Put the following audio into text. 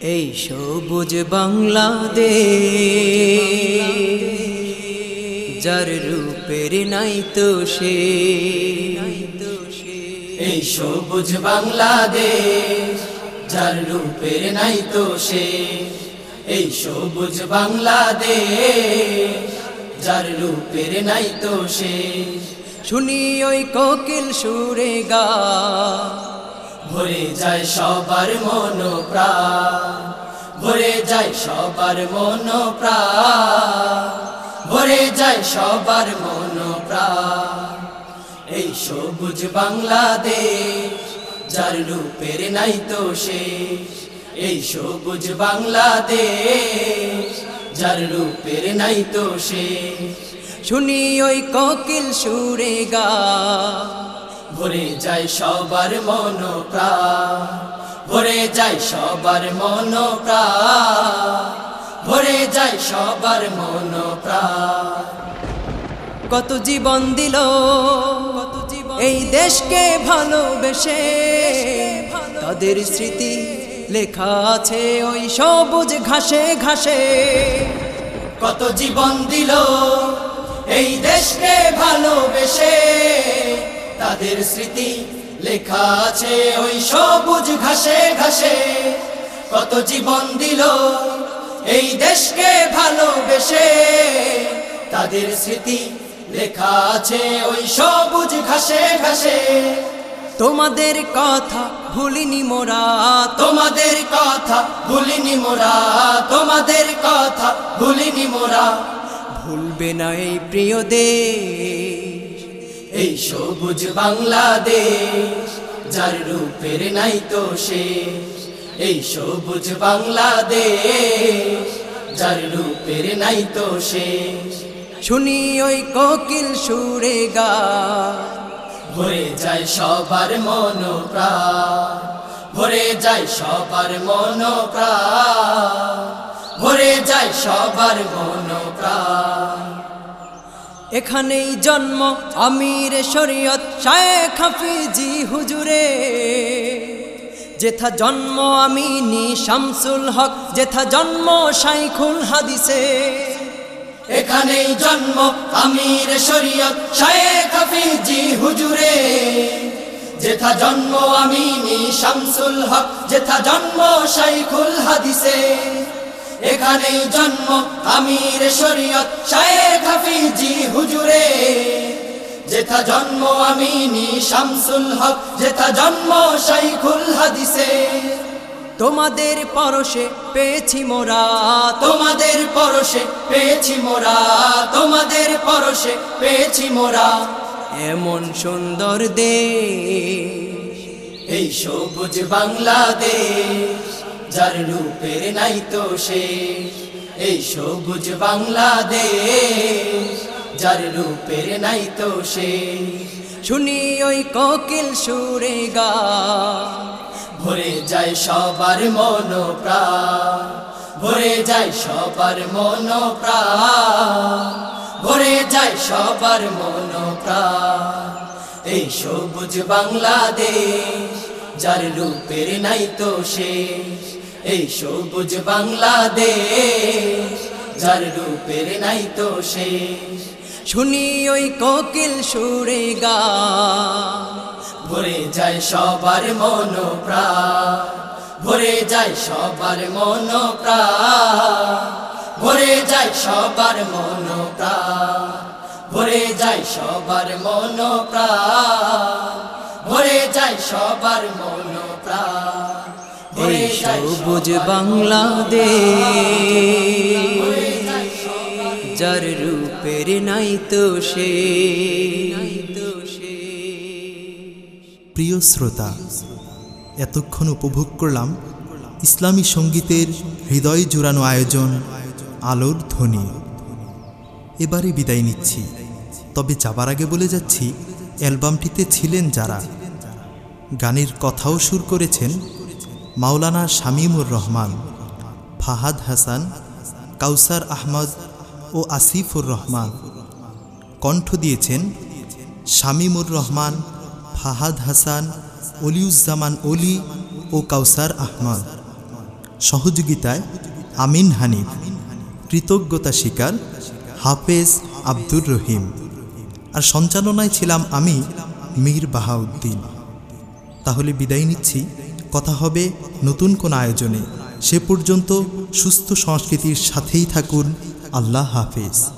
এই সবুজ বাংলাদেশ, যার রূপের নাই তো সে। এই সবুজ বাংলাদেশ, যার রূপের নাই তো সে। এই সবুজ বাংলাদেশ, যার রূপের নাই তো সে। শুনি ওই কোকিল সুরে গা। ভরে যায় সবার মন প্রাণ। ভরে যায় সবার মন প্রাণ। ভরে যায় সবার মন প্রাণ। এই সবুজ বাংলাদেশ, যার রূপের নাই তো শেষ। এই সবুজ বাংলাদেশ, যার রূপের নাই তো শেষ। শুনি ওই কোকিল সুরে গা ভরে যায় সবার মন ভরে যায় সবার মন ভরে যায় সবার মন কত জীবন দিল কত জীবন এই দেশকে ভালোবেসে। তাদের স্মৃতি লেখা আছে ওই সবুজ ঘাসে ঘাসে। কত জীবন দিল, এই দেশকে ভালোবেসে। তাদের স্মৃতি লেখা আছে ওই সবুজ ঘাসে ঘাসে। কত জীবন দিল এই দেশকে ভালোবেসে। তাদের স্মৃতি লেখা আছে ওই সবুজ ঘাসে ঘাসে। তোমাদের কথা ভুলিনি মোরা, তোমাদের কথা ভুলিনি মোরা, তোমাদের কথা ভুলিনি মোরা। ভুলবে না এই প্রিয় দেশ। এই সবুজ বাংলাদেশ, যার রূপের নাই তো শেষ। এই সবুজ বাংলাদেশ, যার রূপের নাই তো শেষ। শুনি ওই কোকিল সুরে গা ভরে যায় সবার মন ভরে যায় সবার মন ভরে যায় সবার মন প্রাণ এখানেই জন্ম আমির শরীয়ত শায়েখ হাফিজি হুজুরে। যেথা জন্ম আমিনি শামসুল হক, যেথা জন্ম শাইখুল হাদিসে। এখানেই জন্ম আমির শরীয়ত শায়েখ হাফিজি হুজুরে। যেথা জন্ম আমিনি শামসুল হক, যেথা জন্ম শাইখুল হাদিসে। এখানেই জন্ম আমির শরীয়ত শায়েখ হাফিজি হুজুরে। যেথা জন্ম আমিনি শামসুল হক যেথা জন্ম শাইখুল হাদিসে। তোমাদের পরশে পেয়েছি মোরা তোমাদের পরশে পেয়েছি মোরা তোমাদের পরশে পেয়েছি মোরা। এমন সুন্দর দেশ এই সবুজ বাংলাদেশ যার রূপের নাই তো শেষ। এই সবুজ বাংলাদেশ, যার রূপের নাই তো শেষ। শুনি ওই কোকিল সুরে গা ভরে যায় সবার মন ভরে যায় সবার মন ভরে যায় সবার মন এই সবুজ বাংলাদেশ, যার রূপের নাই তো শেষ। এই সবুজ বাংলাদেশ, যার রূপের নাই তো শেষ। শুনি ওই কোকিল সুরে গা, ভরে যায় সবার মন ভরে যায় সবার মন ভরে যায় সবার মন ভরে যায় সবার মন ভরে যায় সবার মন যায় সবুজ বাংলাদেশ, যার রূপের নাই তো সে। প্রিয় শ্রোতা, এতক্ষণ উপভোগ করলাম ইসলামী সঙ্গীতের হৃদয় জোড়ানো আয়োজন, আলোর ধ্বনি। এবারে বিদায় নিচ্ছি। তবে যাবার আগে বলে যাচ্ছি, অ্যালবামটিতে ছিলেন যারা। গানের কথাও সুর করেছেন মাওলানা শামীমুর রহমান, ফাহাদ হাসান, কাউসার আহমদ ও আসিফুর রহমান। কণ্ঠ দিয়েছেন শামীমুর রহমান, ফাহাদ হাসান, অলিউজ্জামান অলি ও কাউসার আহমদ। সহযোগিতায় আমিন হানিফ। কৃতজ্ঞতা স্বীকার হাফেজ আব্দুর রহিম। আর সঞ্চালনায় ছিলাম আমি মীর বাহাউদ্দিন। তাহলে বিদায় নিচ্ছি। কথা হবে নতুন কোন আয়োজনে। সে পর্যন্ত সুস্থ সংস্কৃতির সাথেই থাকুন। আল্লাহ হাফেজ।